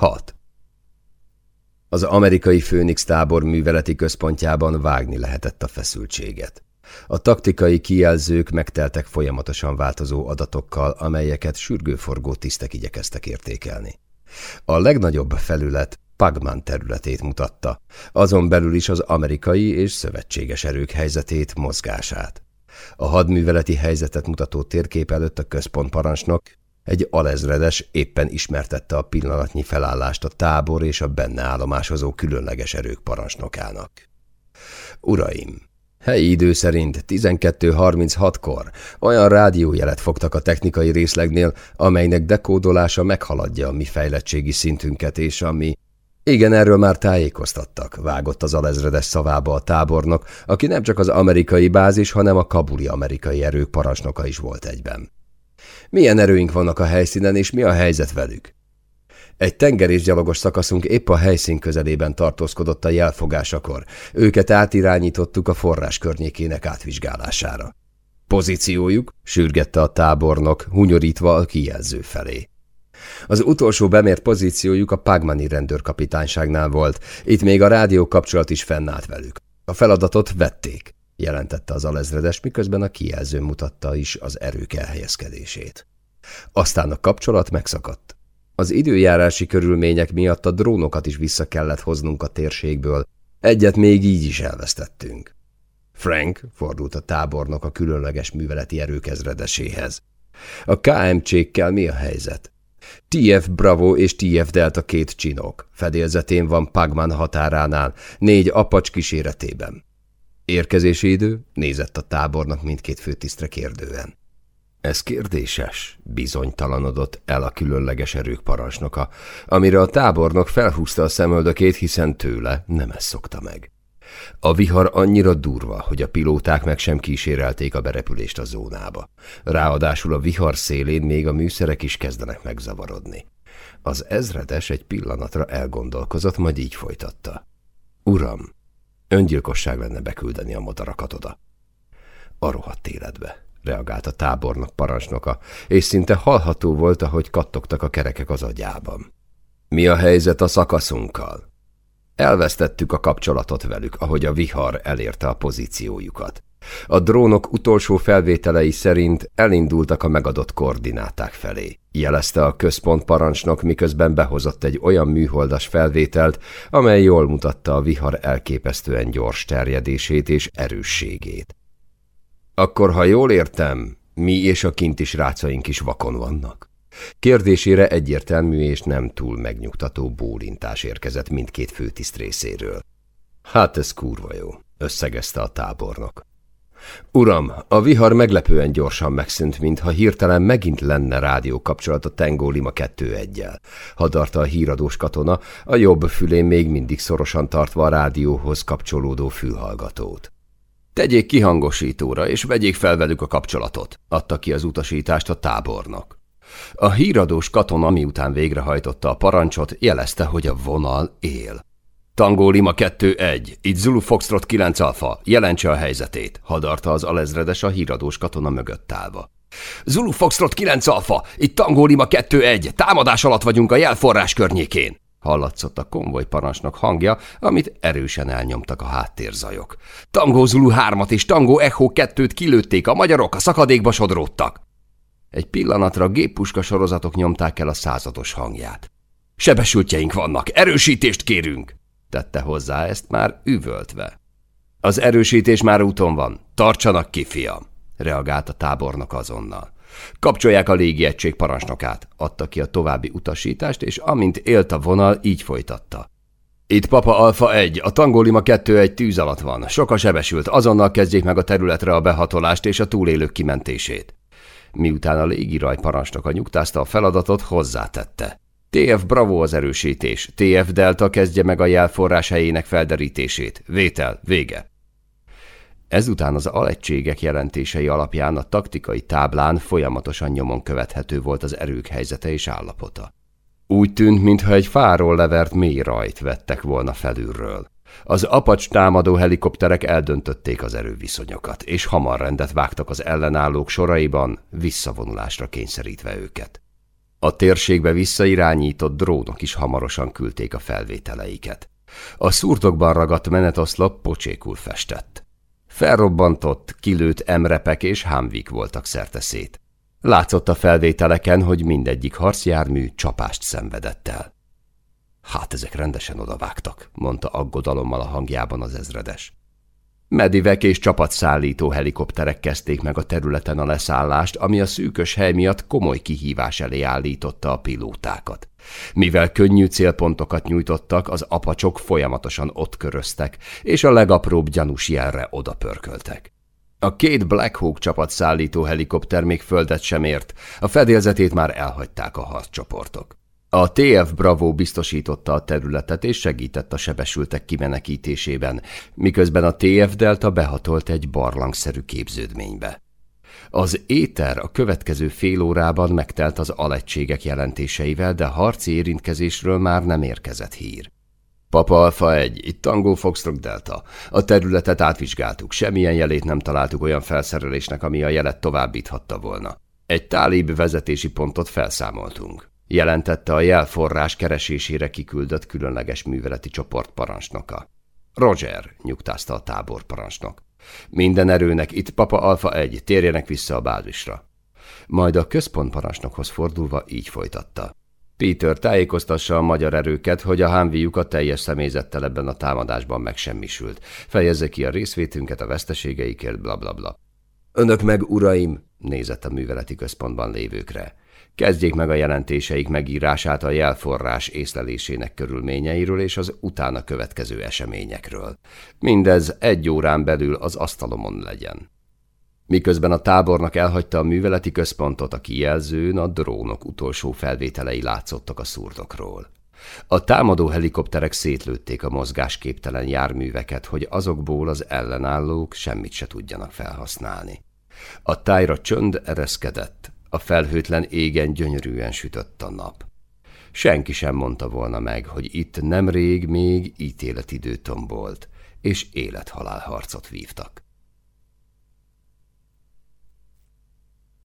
6. Az amerikai Főnix tábor műveleti központjában vágni lehetett a feszültséget. A taktikai kijelzők megteltek folyamatosan változó adatokkal, amelyeket sürgőforgó tisztek igyekeztek értékelni. A legnagyobb felület Pagman területét mutatta, azon belül is az amerikai és szövetséges erők helyzetét, mozgását. A hadműveleti helyzetet mutató térkép előtt a központparancsnok egy alezredes éppen ismertette a pillanatnyi felállást a tábor és a benne állomásozó különleges erők parancsnokának. Uraim! Helyi idő szerint 12.36-kor olyan rádiójelet fogtak a technikai részlegnél, amelynek dekódolása meghaladja a mi fejlettségi szintünket, és ami... Igen, erről már tájékoztattak, vágott az alezredes szavába a tábornok, aki nem csak az amerikai bázis, hanem a kabuli amerikai erők parancsnoka is volt egyben. Milyen erőink vannak a helyszínen, és mi a helyzet velük? Egy tengerészgyalogos szakaszunk épp a helyszín közelében tartózkodott a jelfogásakor. Őket átirányítottuk a forrás környékének átvizsgálására. Pozíciójuk, sürgette a tábornok, hunyorítva a kijelző felé. Az utolsó bemért pozíciójuk a Pagmani rendőrkapitányságnál volt, itt még a rádió kapcsolat is fennállt velük. A feladatot vették jelentette az alezredes, miközben a kijelző mutatta is az erők elhelyezkedését. Aztán a kapcsolat megszakadt. Az időjárási körülmények miatt a drónokat is vissza kellett hoznunk a térségből, egyet még így is elvesztettünk. Frank fordult a tábornok a különleges műveleti erőkezredeséhez. A KMC-kkel mi a helyzet? TF Bravo és TF Delta két csinok. Fedélzetén van Pagman határánál, négy apacs kíséretében. Érkezési idő? Nézett a tábornak mindkét főtisztre kérdően. Ez kérdéses, bizonytalanodott el a különleges erők parancsnoka, amire a tábornok felhúzta a szemöldökét, hiszen tőle nem ezt szokta meg. A vihar annyira durva, hogy a pilóták meg sem kísérelték a berepülést a zónába. Ráadásul a vihar szélén még a műszerek is kezdenek megzavarodni. Az ezredes egy pillanatra elgondolkozott, majd így folytatta. Uram, Öngyilkosság lenne beküldeni a modarakat oda. A rohadt életbe, reagált a tábornok parancsnoka, és szinte hallható volt, ahogy kattogtak a kerekek az agyában. Mi a helyzet a szakaszunkkal? Elvesztettük a kapcsolatot velük, ahogy a vihar elérte a pozíciójukat. A drónok utolsó felvételei szerint elindultak a megadott koordináták felé. Jelezte a központ parancsnok, miközben behozott egy olyan műholdas felvételt, amely jól mutatta a vihar elképesztően gyors terjedését és erősségét. Akkor, ha jól értem, mi és a kinti srácaink is vakon vannak? Kérdésére egyértelmű és nem túl megnyugtató bólintás érkezett mindkét főtiszt részéről. Hát ez kurva jó, összegezte a tábornok. Uram, a vihar meglepően gyorsan megszűnt, mintha hirtelen megint lenne rádió kapcsolat a Tango Lima 2-1-jel. Hadarta a híradós katona, a jobb fülén még mindig szorosan tartva a rádióhoz kapcsolódó fülhallgatót. Tegyék kihangosítóra, és vegyék fel velük a kapcsolatot, adta ki az utasítást a tábornok. A híradós katona, miután végrehajtotta a parancsot, jelezte, hogy a vonal él. Tangó Lima 2-1, itt Zulu Foxtrot 9 alfa, jelentse a helyzetét, hadarta az alezredes a híradós katona mögött állva. Zulu Foxtrot 9 alfa, itt Tangó Lima 2-1, támadás alatt vagyunk a jelforrás környékén. Hallatszott a konvoj parancsnok hangja, amit erősen elnyomtak a háttérzajok. Tangó Zulu 3-at és Tangó Echo 2-t kilőtték, a magyarok a szakadékba sodródtak. Egy pillanatra géppuska sorozatok nyomták el a százados hangját. Sebesültjeink vannak, erősítést kérünk! Tette hozzá ezt már üvöltve. Az erősítés már úton van, tartsanak ki, fiam, reagált a tábornok azonnal. Kapcsolják a légiegység parancsnokát, adta ki a további utasítást, és amint élt a vonal, így folytatta. Itt Papa Alfa 1, a Tangolima 2 egy tűz alatt van. Sok a sebesült, azonnal kezdjék meg a területre a behatolást és a túlélők kimentését. Miután a légiraj parancsnoka nyugtázta a feladatot, hozzátette. TF Bravo az erősítés, TF Delta kezdje meg a jelforrás helyének felderítését. Vétel, vége. Ezután az alegységek jelentései alapján a taktikai táblán folyamatosan nyomon követhető volt az erők helyzete és állapota. Úgy tűnt, mintha egy fáról levert mély rajt vettek volna felülről. Az apacs támadó helikopterek eldöntötték az erőviszonyokat, és hamar rendet vágtak az ellenállók soraiban, visszavonulásra kényszerítve őket. A térségbe visszairányított drónok is hamarosan küldték a felvételeiket. A szurtokban ragadt menetoszlop pocsékul festett. Felrobbantott, kilőtt emrepek és hámvik voltak szerteszét. Látszott a felvételeken, hogy mindegyik harcjármű csapást szenvedett el. Hát ezek rendesen odavágtak, mondta aggodalommal a hangjában az ezredes. Medivek és csapatszállító helikopterek kezdték meg a területen a leszállást, ami a szűkös hely miatt komoly kihívás elé állította a pilótákat. Mivel könnyű célpontokat nyújtottak, az apacsok folyamatosan ott köröztek, és a legapróbb gyanús jelre odapörköltek. A két Black Hawk csapatszállító helikopter még földet sem ért, a fedélzetét már elhagyták a harccsoportok. A TF Bravo biztosította a területet és segített a sebesültek kimenekítésében, miközben a TF Delta behatolt egy barlangszerű képződménybe. Az éter a következő fél órában megtelt az alegységek jelentéseivel, de harci érintkezésről már nem érkezett hír. Papa Alfa 1, itt Tango Foxtrot Delta. A területet átvizsgáltuk, semmilyen jelét nem találtuk olyan felszerelésnek, ami a jelet továbbíthatta volna. Egy tálib vezetési pontot felszámoltunk jelentette a jelforrás keresésére kiküldött különleges műveleti csoport parancsnoka. Roger, nyugtázta a táborparancsnok. Minden erőnek itt Papa Alfa 1, térjenek vissza a bázisra. Majd a központparancsnokhoz fordulva így folytatta. Peter tájékoztassa a magyar erőket, hogy a a teljes személyzettel ebben a támadásban megsemmisült. Fejezze ki a részvétünket a veszteségeikért, blablabla. Bla, bla. Önök meg, uraim, nézett a műveleti központban lévőkre. Kezdjék meg a jelentéseik megírását a jelforrás észlelésének körülményeiről és az utána következő eseményekről. Mindez egy órán belül az asztalomon legyen. Miközben a tábornak elhagyta a műveleti központot, a kijelzőn a drónok utolsó felvételei látszottak a szurdokról. A támadó helikopterek szétlőtték a mozgásképtelen járműveket, hogy azokból az ellenállók semmit se tudjanak felhasználni. A tájra csönd ereszkedett, a felhőtlen égen gyönyörűen sütött a nap. Senki sem mondta volna meg, hogy itt nemrég még ítéletidő tombolt, és élethalál harcot vívtak.